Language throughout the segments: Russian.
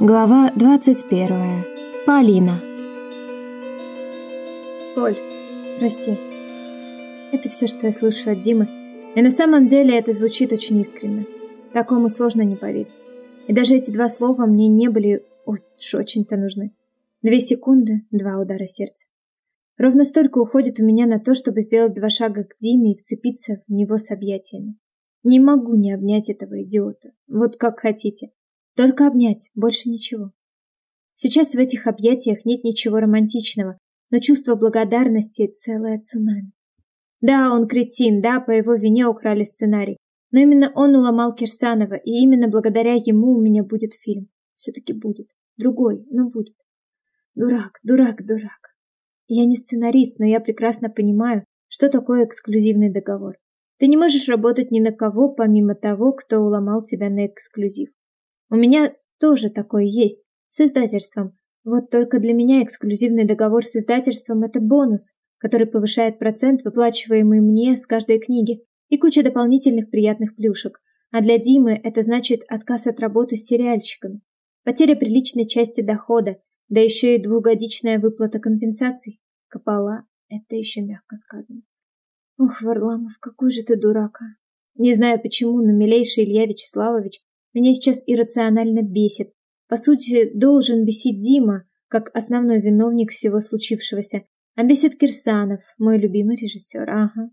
Глава 21. Полина. Поль, прости. Это все, что я слышу от Димы. И на самом деле это звучит очень искренне. Такому сложно не поверить. И даже эти два слова мне не были уж очень-то нужны. Две секунды, два удара сердца. Ровно столько уходит у меня на то, чтобы сделать два шага к Диме и вцепиться в него с объятиями. Не могу не обнять этого идиота. Вот как хотите. Только обнять, больше ничего. Сейчас в этих объятиях нет ничего романтичного, но чувство благодарности — целое цунами. Да, он кретин, да, по его вине украли сценарий, но именно он уломал Кирсанова, и именно благодаря ему у меня будет фильм. Все-таки будет. Другой, но будет. Дурак, дурак, дурак. Я не сценарист, но я прекрасно понимаю, что такое эксклюзивный договор. Ты не можешь работать ни на кого, помимо того, кто уломал тебя на эксклюзив. У меня тоже такое есть, с издательством. Вот только для меня эксклюзивный договор с издательством – это бонус, который повышает процент, выплачиваемый мне с каждой книги, и куча дополнительных приятных плюшек. А для Димы это значит отказ от работы с сериальщиками, потеря приличной части дохода, да еще и двухгодичная выплата компенсаций. Копала – это еще мягко сказано. Ох, Варламов, какой же ты дурак, а. Не знаю почему, но милейший Илья Вячеславович меня сейчас иррационально бесит. По сути, должен бесить Дима, как основной виновник всего случившегося. А бесит Кирсанов, мой любимый режиссер, ага.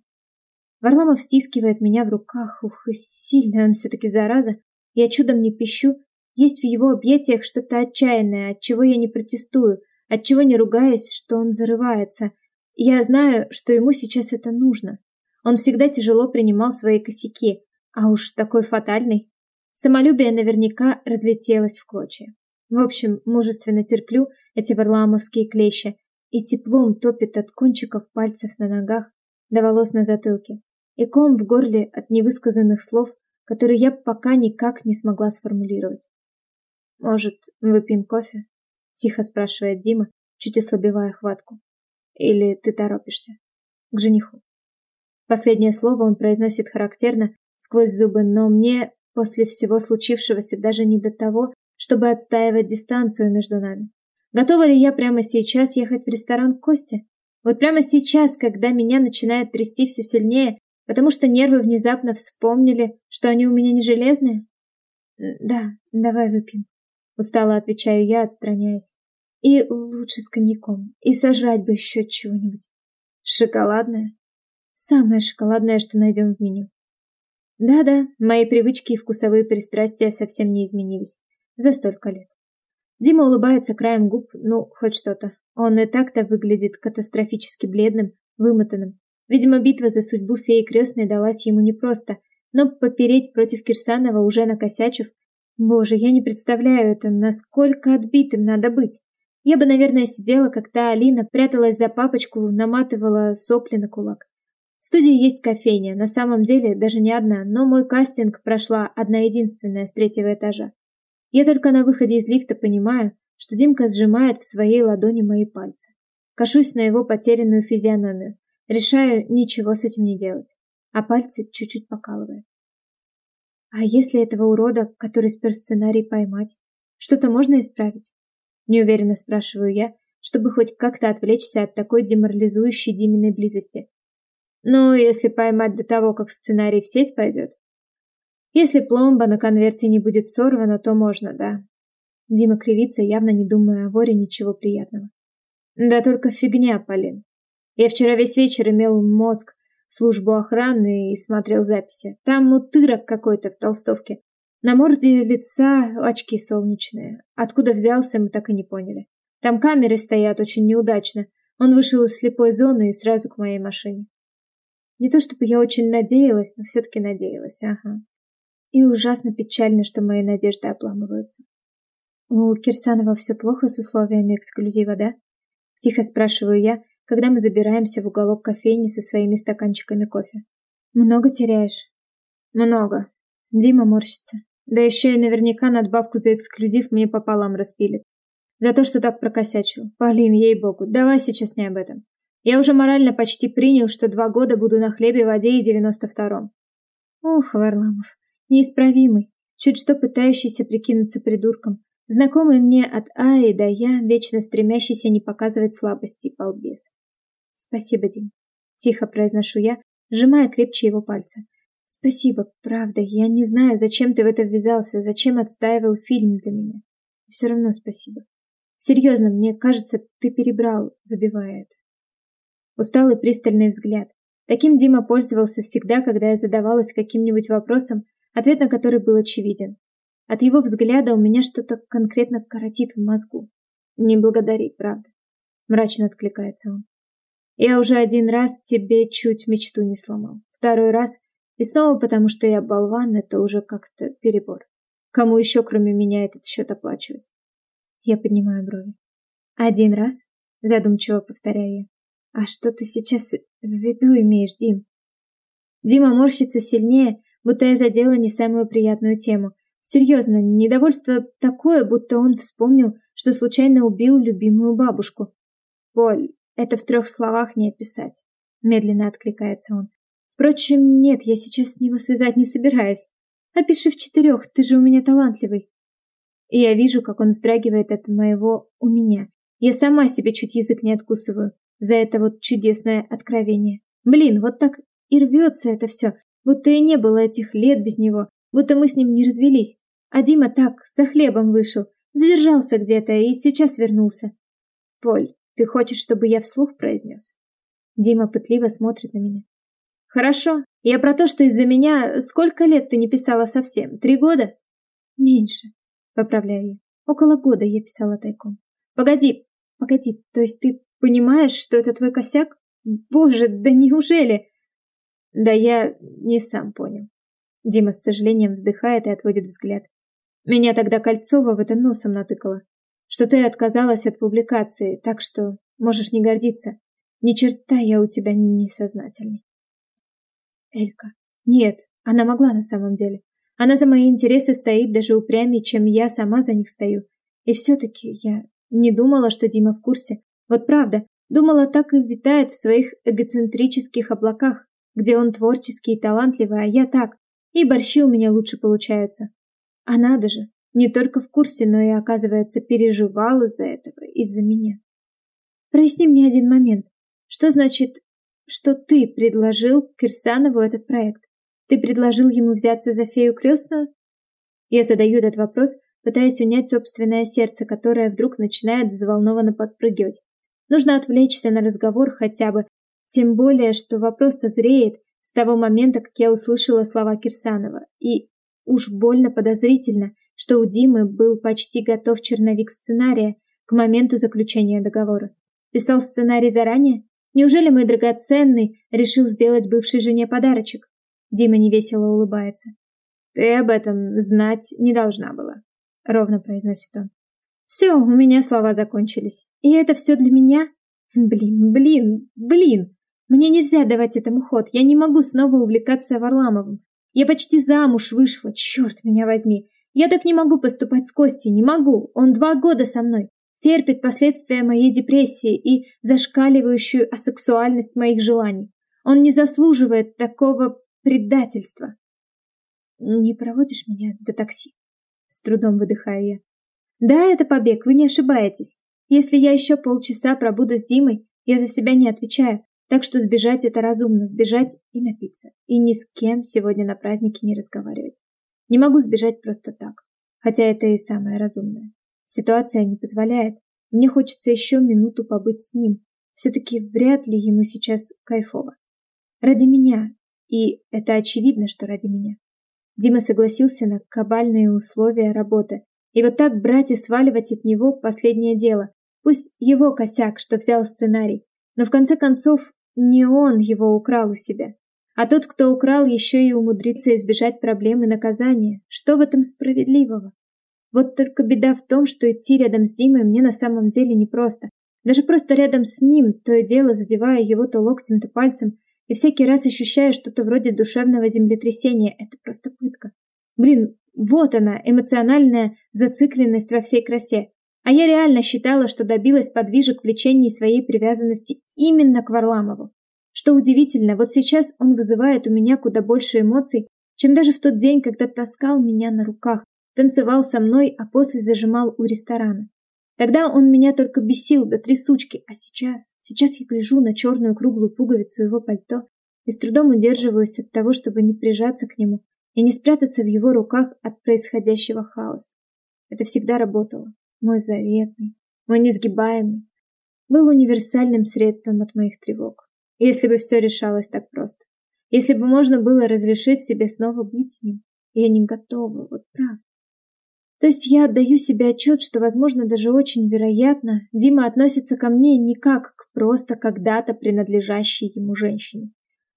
Варламов стискивает меня в руках, ух, и сильно он все-таки зараза. Я чудом не пищу. Есть в его объятиях что-то отчаянное, от чего я не протестую, от чего не ругаюсь, что он зарывается. Я знаю, что ему сейчас это нужно. Он всегда тяжело принимал свои косяки, а уж такой фатальный. Самолюбие наверняка разлетелось в клочья. В общем, мужественно терплю эти варламовские клещи и теплом топит от кончиков пальцев на ногах до волос на затылке. И ком в горле от невысказанных слов, которые я пока никак не смогла сформулировать. «Может, выпьем кофе?» — тихо спрашивает Дима, чуть ослабевая хватку. «Или ты торопишься?» «К жениху». Последнее слово он произносит характерно, сквозь зубы, но мне После всего случившегося даже не до того, чтобы отстаивать дистанцию между нами. Готова ли я прямо сейчас ехать в ресторан к Косте? Вот прямо сейчас, когда меня начинает трясти все сильнее, потому что нервы внезапно вспомнили, что они у меня не железные? Да, давай выпьем. Устало отвечаю я, отстраняясь. И лучше с коньяком. И сожрать бы еще чего-нибудь. Шоколадное? Самое шоколадное, что найдем в меню. Да-да, мои привычки и вкусовые пристрастия совсем не изменились. За столько лет. Дима улыбается краем губ, ну, хоть что-то. Он и так-то выглядит катастрофически бледным, вымотанным. Видимо, битва за судьбу феи крестной далась ему непросто, но попереть против Кирсанова, уже накосячив, боже, я не представляю это, насколько отбитым надо быть. Я бы, наверное, сидела, как та Алина, пряталась за папочку, наматывала сопли на кулак. Студии есть кофейня, на самом деле даже не одна, но мой кастинг прошла одна единственная с третьего этажа. Я только на выходе из лифта понимаю, что Димка сжимает в своей ладони мои пальцы. Кашусь на его потерянную физиономию. Решаю ничего с этим не делать. А пальцы чуть-чуть покалывает. А если этого урода, который спер сценарий, поймать? Что-то можно исправить? Неуверенно спрашиваю я, чтобы хоть как-то отвлечься от такой деморализующей Диминой близости. Ну, если поймать до того, как сценарий в сеть пойдет. Если пломба на конверте не будет сорвана, то можно, да. Дима кривится, явно не думая о воре ничего приятного. Да только фигня, Полин. Я вчера весь вечер имел мозг, службу охраны и смотрел записи. Там утырок какой-то в толстовке. На морде лица очки солнечные. Откуда взялся, мы так и не поняли. Там камеры стоят очень неудачно. Он вышел из слепой зоны и сразу к моей машине. Не то чтобы я очень надеялась, но все-таки надеялась, ага. И ужасно печально, что мои надежды обламываются. У Кирсанова все плохо с условиями эксклюзива, да? Тихо спрашиваю я, когда мы забираемся в уголок кофейни со своими стаканчиками кофе. Много теряешь? Много. Дима морщится. Да еще и наверняка надбавку за эксклюзив мне пополам распилит. За то, что так прокосячил. Полин, ей-богу, давай сейчас не об этом. Я уже морально почти принял, что два года буду на хлебе, воде и девяносто втором. Ух, Варламов, неисправимый, чуть что пытающийся прикинуться придурком, Знакомый мне от А и до Я, вечно стремящийся не показывать слабости балбес. Спасибо, Дим. Тихо произношу я, сжимая крепче его пальцы. Спасибо, правда, я не знаю, зачем ты в это ввязался, зачем отстаивал фильм для меня. Все равно спасибо. Серьезно, мне кажется, ты перебрал, выбивая это. Усталый пристальный взгляд. Таким Дима пользовался всегда, когда я задавалась каким-нибудь вопросом, ответ на который был очевиден. От его взгляда у меня что-то конкретно коротит в мозгу. Не благодари, правда. Мрачно откликается он. Я уже один раз тебе чуть мечту не сломал. Второй раз, и снова потому, что я болван, это уже как-то перебор. Кому еще, кроме меня, этот счет оплачивать? Я поднимаю брови. Один раз? Задумчиво повторяю я. А что ты сейчас в виду имеешь, Дим? Дима морщится сильнее, будто я задела не самую приятную тему, Серьезно, недовольство такое, будто он вспомнил, что случайно убил любимую бабушку. Поль, это в трех словах не описать. Медленно откликается он. Впрочем, нет, я сейчас с него слезать не собираюсь. Опиши в четырех, ты же у меня талантливый. И я вижу, как он вздрагивает от моего «у меня». Я сама себе чуть язык не откусываю за это вот чудесное откровение. Блин, вот так и рвется это все, будто и не было этих лет без него, будто мы с ним не развелись. А Дима так, за хлебом вышел, задержался где-то и сейчас вернулся. Поль, ты хочешь, чтобы я вслух произнес? Дима пытливо смотрит на меня. Хорошо, я про то, что из-за меня сколько лет ты не писала совсем? Три года? Меньше, поправляю я. Около года я писала тайком. Погоди, погоди, то есть ты понимаешь, что это твой косяк? Боже, да неужели? Да я не сам понял. Дима с сожалением вздыхает и отводит взгляд. Меня тогда Кольцова в это носом натыкала. Что ты отказалась от публикации, так что можешь не гордиться. Ни черта я у тебя не сознательный. Элька. Нет, она могла на самом деле. Она за мои интересы стоит даже упрямее, чем я сама за них стою. И все-таки я не думала, что Дима в курсе. Вот правда, думала, так и витает в своих эгоцентрических облаках, где он творческий и талантливый, а я так, и борщи у меня лучше получаются. А надо же, не только в курсе, но и, оказывается, переживал из-за этого, из-за меня. Проясни мне один момент. Что значит, что ты предложил Кирсанову этот проект? Ты предложил ему взяться за фею крестную? Я задаю этот вопрос, пытаясь унять собственное сердце, которое вдруг начинает взволнованно подпрыгивать. Нужно отвлечься на разговор хотя бы, тем более, что вопрос-то зреет, с того момента, как я услышала слова Кирсанова, и уж больно подозрительно, что у Димы был почти готов черновик сценария к моменту заключения договора. Писал сценарий заранее? Неужели мой драгоценный решил сделать бывшей жене подарочек? Дима невесело улыбается. Ты об этом знать не должна была, ровно произносит он. Все, у меня слова закончились. И это все для меня? Блин, блин, блин. Мне нельзя давать этому ход. Я не могу снова увлекаться Варламовым. Я почти замуж вышла, черт меня возьми. Я так не могу поступать с Костей, не могу. Он два года со мной. Терпит последствия моей депрессии и зашкаливающую асексуальность моих желаний. Он не заслуживает такого предательства. Не проводишь меня до такси? С трудом выдыхаю я. Да, это побег, вы не ошибаетесь. Если я еще полчаса пробуду с Димой, я за себя не отвечаю. Так что сбежать это разумно, сбежать и напиться. И ни с кем сегодня на празднике не разговаривать. Не могу сбежать просто так. Хотя это и самое разумное. Ситуация не позволяет. Мне хочется еще минуту побыть с ним. Все-таки вряд ли ему сейчас кайфово. Ради меня. И это очевидно, что ради меня. Дима согласился на кабальные условия работы. И вот так брать и сваливать от него последнее дело. Пусть его косяк, что взял сценарий. Но в конце концов не он его украл у себя. А тот, кто украл, еще и умудрится избежать проблем и наказания. Что в этом справедливого? Вот только беда в том, что идти рядом с Димой мне на самом деле непросто. Даже просто рядом с ним, то и дело задевая его то локтем, то пальцем, и всякий раз ощущая что-то вроде душевного землетрясения. Это просто пытка. Блин, вот она, эмоциональная зацикленность во всей красе. А я реально считала, что добилась подвижек в лечении своей привязанности именно к Варламову. Что удивительно, вот сейчас он вызывает у меня куда больше эмоций, чем даже в тот день, когда таскал меня на руках, танцевал со мной, а после зажимал у ресторана. Тогда он меня только бесил до трясучки, а сейчас, сейчас я гляжу на черную круглую пуговицу его пальто и с трудом удерживаюсь от того, чтобы не прижаться к нему и не спрятаться в его руках от происходящего хаоса. Это всегда работало. Мой заветный, мой несгибаемый, был универсальным средством от моих тревог. Если бы все решалось так просто. Если бы можно было разрешить себе снова быть с ним. Я не готова, вот правда. То есть я отдаю себе отчет, что, возможно, даже очень вероятно, Дима относится ко мне не как к просто когда-то принадлежащей ему женщине.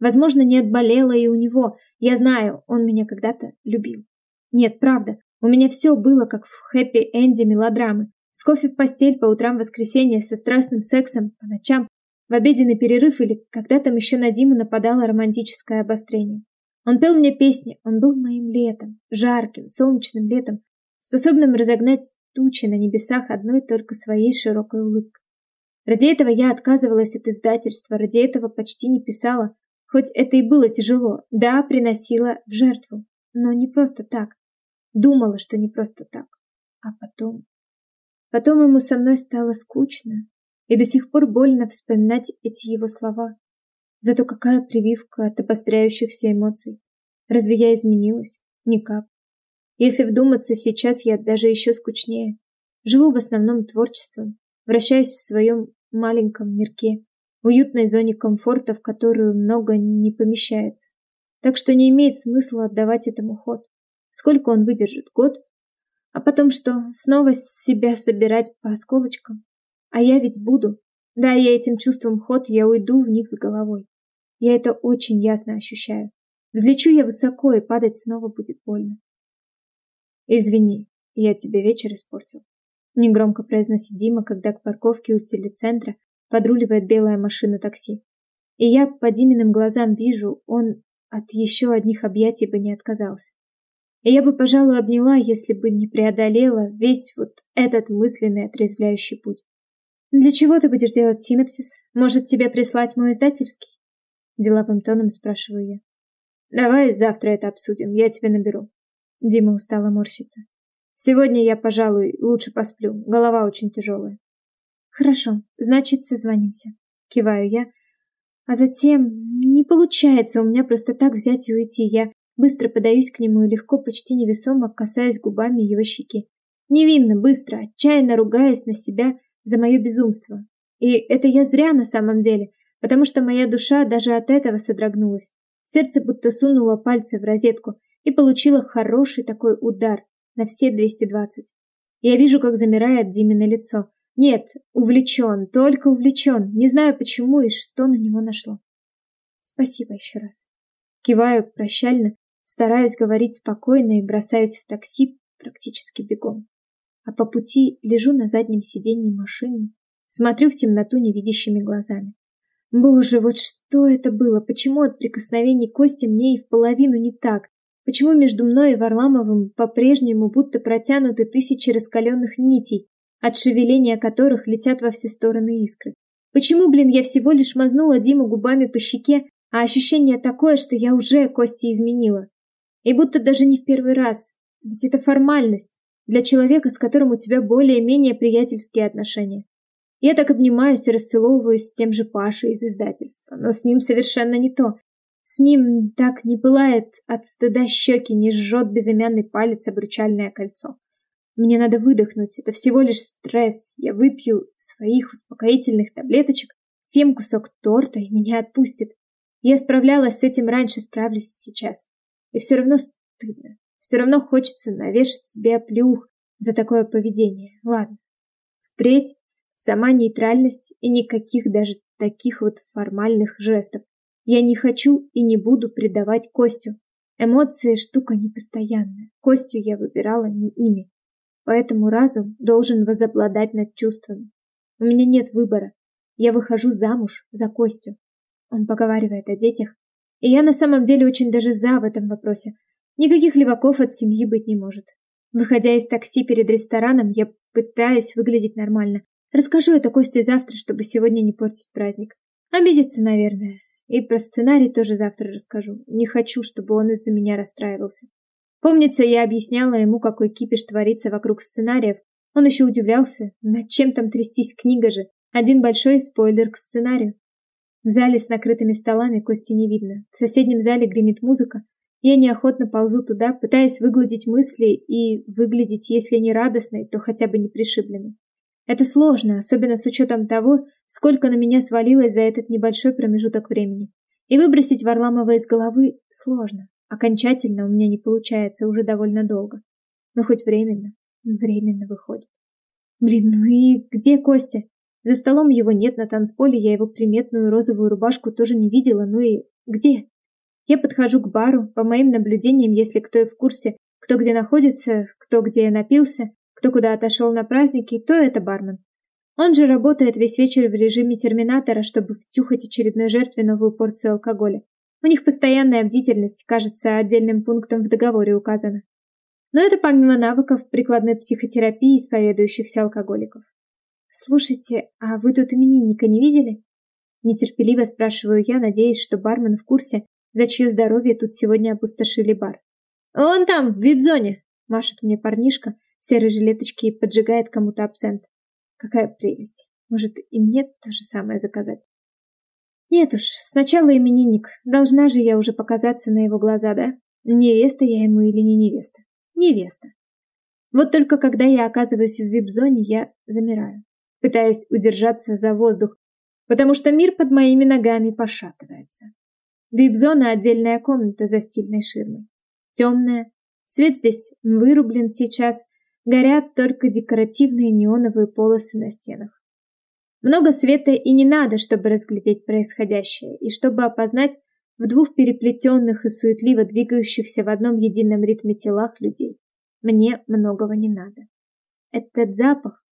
Возможно, не отболела и у него. Я знаю, он меня когда-то любил. Нет, правда, у меня все было как в хэппи-энде мелодрамы. С кофе в постель по утрам воскресенья, со страстным сексом по ночам, в обеденный перерыв или когда там еще на Диму нападало романтическое обострение. Он пел мне песни, он был моим летом, жарким, солнечным летом, способным разогнать тучи на небесах одной только своей широкой улыбкой. Ради этого я отказывалась от издательства, ради этого почти не писала, хоть это и было тяжело, да, приносила в жертву, но не просто так. Думала, что не просто так. А потом... Потом ему со мной стало скучно, и до сих пор больно вспоминать эти его слова. Зато какая прививка от обостряющихся эмоций. Разве я изменилась? Никак. Если вдуматься, сейчас я даже еще скучнее. Живу в основном творчеством, вращаюсь в своем маленьком мирке, уютной зоне комфорта, в которую много не помещается. Так что не имеет смысла отдавать этому ход. Сколько он выдержит? Год? А потом что, снова себя собирать по осколочкам? А я ведь буду. Да, я этим чувством ход, я уйду в них с головой. Я это очень ясно ощущаю. Взлечу я высоко, и падать снова будет больно. Извини, я тебе вечер испортил. Негромко произносит Дима, когда к парковке у телецентра подруливает белая машина такси. И я по Диминым глазам вижу, он от еще одних объятий бы не отказался. И я бы, пожалуй, обняла, если бы не преодолела весь вот этот мысленный отрезвляющий путь. Для чего ты будешь делать синопсис? Может, тебе прислать мой издательский? Деловым тоном спрашиваю я. Давай завтра это обсудим, я тебе наберу. Дима устало морщится. Сегодня я, пожалуй, лучше посплю. Голова очень тяжелая. Хорошо, значит, созвонимся. Киваю я. А затем не получается у меня просто так взять и уйти. Я быстро подаюсь к нему и легко, почти невесомо касаюсь губами его щеки. Невинно, быстро, отчаянно ругаясь на себя за мое безумство. И это я зря на самом деле, потому что моя душа даже от этого содрогнулась. Сердце будто сунуло пальцы в розетку, и получила хороший такой удар на все 220. Я вижу, как замирает Димина лицо. Нет, увлечен, только увлечен. Не знаю почему и что на него нашло. Спасибо еще раз. Киваю прощально, стараюсь говорить спокойно и бросаюсь в такси практически бегом. А по пути лежу на заднем сиденье машины, смотрю в темноту невидящими глазами. Боже, вот что это было? Почему от прикосновений Кости мне и в половину не так? Почему между мной и Варламовым по-прежнему будто протянуты тысячи раскаленных нитей, от шевеления которых летят во все стороны искры? Почему, блин, я всего лишь мазнула Диму губами по щеке, а ощущение такое, что я уже кости изменила? И будто даже не в первый раз, ведь это формальность для человека, с которым у тебя более-менее приятельские отношения. Я так обнимаюсь и расцеловываюсь с тем же Пашей из издательства, но с ним совершенно не то. С ним так не пылает от стыда щеки, не жжет безымянный палец обручальное кольцо. Мне надо выдохнуть, это всего лишь стресс. Я выпью своих успокоительных таблеточек, съем кусок торта и меня отпустит. Я справлялась с этим раньше, справлюсь и сейчас. И все равно стыдно. Все равно хочется навешать себе оплюх за такое поведение. Ладно. Впредь сама нейтральность и никаких даже таких вот формальных жестов. Я не хочу и не буду предавать Костю. Эмоции – штука непостоянная. Костю я выбирала не ими. Поэтому разум должен возобладать над чувствами. У меня нет выбора. Я выхожу замуж за Костю. Он поговаривает о детях. И я на самом деле очень даже за в этом вопросе. Никаких леваков от семьи быть не может. Выходя из такси перед рестораном, я пытаюсь выглядеть нормально. Расскажу это Косте завтра, чтобы сегодня не портить праздник. Обидится, наверное. И про сценарий тоже завтра расскажу. Не хочу, чтобы он из-за меня расстраивался. Помнится, я объясняла ему, какой кипиш творится вокруг сценариев. Он еще удивлялся, над чем там трястись книга же. Один большой спойлер к сценарию. В зале с накрытыми столами Кости не видно. В соседнем зале гремит музыка. Я неохотно ползу туда, пытаясь выгладить мысли и выглядеть, если не радостной, то хотя бы не пришибленной. Это сложно, особенно с учетом того, сколько на меня свалилось за этот небольшой промежуток времени. И выбросить Варламова из головы сложно. Окончательно у меня не получается уже довольно долго. Но хоть временно, временно выходит. Блин, ну и где Костя? За столом его нет, на танцполе я его приметную розовую рубашку тоже не видела, ну и где? Я подхожу к бару, по моим наблюдениям, если кто и в курсе, кто где находится, кто где напился, кто куда отошел на праздники, то это бармен. Он же работает весь вечер в режиме терминатора, чтобы втюхать очередной жертве новую порцию алкоголя. У них постоянная бдительность, кажется, отдельным пунктом в договоре указано. Но это помимо навыков прикладной психотерапии исповедующихся алкоголиков. «Слушайте, а вы тут именинника не видели?» Нетерпеливо спрашиваю я, надеясь, что бармен в курсе, за чье здоровье тут сегодня опустошили бар. «Он там, в вип-зоне!» – машет мне парнишка в серой жилеточке и поджигает кому-то абсент. Какая прелесть. Может, и мне то же самое заказать? Нет уж, сначала именинник. Должна же я уже показаться на его глаза, да? Невеста я ему или не невеста? Невеста. Вот только когда я оказываюсь в вип-зоне, я замираю пытаясь удержаться за воздух, потому что мир под моими ногами пошатывается. Вип-зона – отдельная комната за стильной ширмой. Темная, свет здесь вырублен сейчас, горят только декоративные неоновые полосы на стенах. Много света и не надо, чтобы разглядеть происходящее, и чтобы опознать в двух переплетенных и суетливо двигающихся в одном едином ритме телах людей. Мне многого не надо. Этот запах,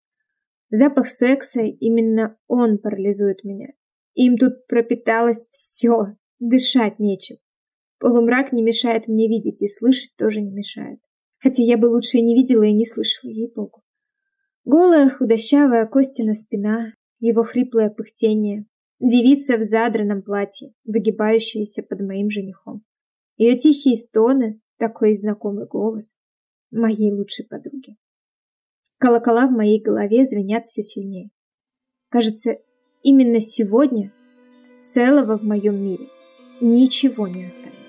Запах секса, именно он парализует меня. Им тут пропиталось все, дышать нечем. Полумрак не мешает мне видеть, и слышать тоже не мешает. Хотя я бы лучше и не видела, и не слышала, ей-богу. Голая, худощавая Костина спина, его хриплое пыхтение, девица в задранном платье, выгибающаяся под моим женихом. Ее тихие стоны, такой знакомый голос моей лучшей подруги. Колокола в моей голове звенят все сильнее. Кажется, именно сегодня целого в моем мире ничего не осталось.